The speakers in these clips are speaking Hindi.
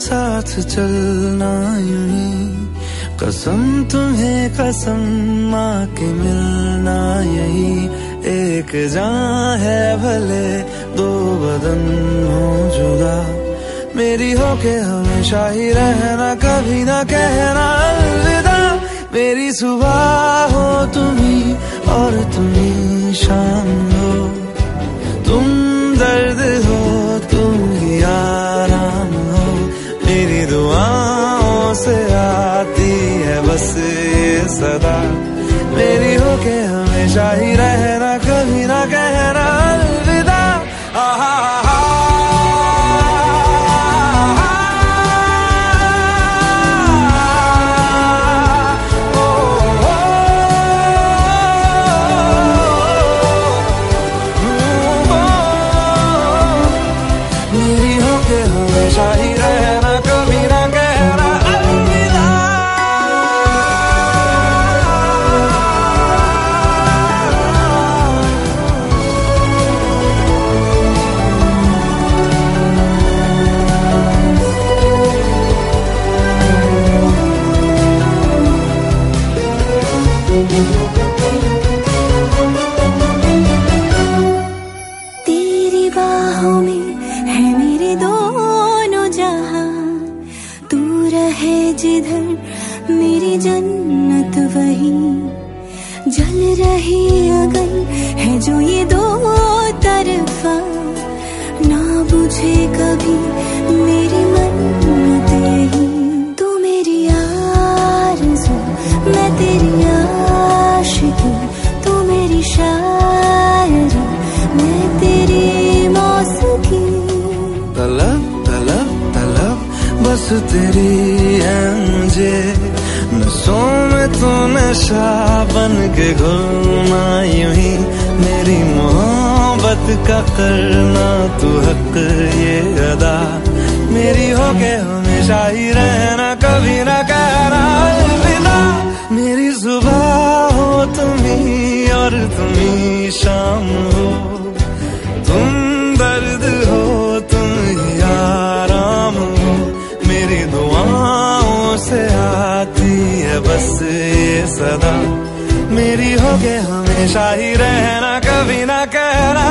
साथ चलना यूँ कसम तुम्हें कसम माँ के मिलना यही। एक जान है भले, दो बदन हो जुदा। मेरी हो के हमेशा ही रहना, कभी ना कहना अलविदा। मेरी सुबह हो तुम्ही ये सदा। मेरी होके हमेशा ही रहना बाहों में है मेरे दोनों जहाँ। तू रहे जिधर, मेरी जन्नत वही। जल रही अगर है जो ये दो तरफा। ना बुझे कभी तेरी है मुझे नसों में तो नशा बन के घुलना यूँ ही। मेरी मोहब्बत का करना तू हक ये अदा। मेरी हो के हमेशा ही रहना बस ये सदा। मेरी हो गए हमेशा ही रहना कभी ना कहना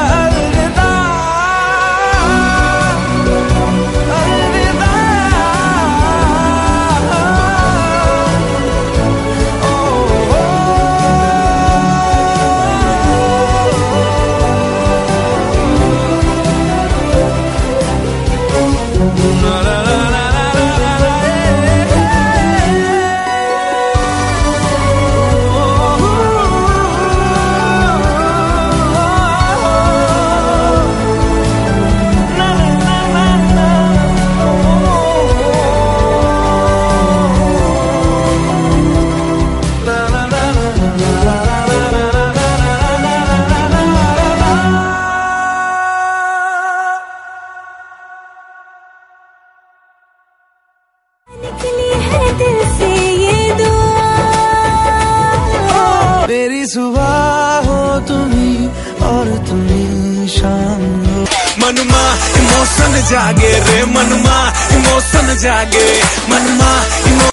मनमा इमोशन जागे रे मनमा इमोशन जागे मनमा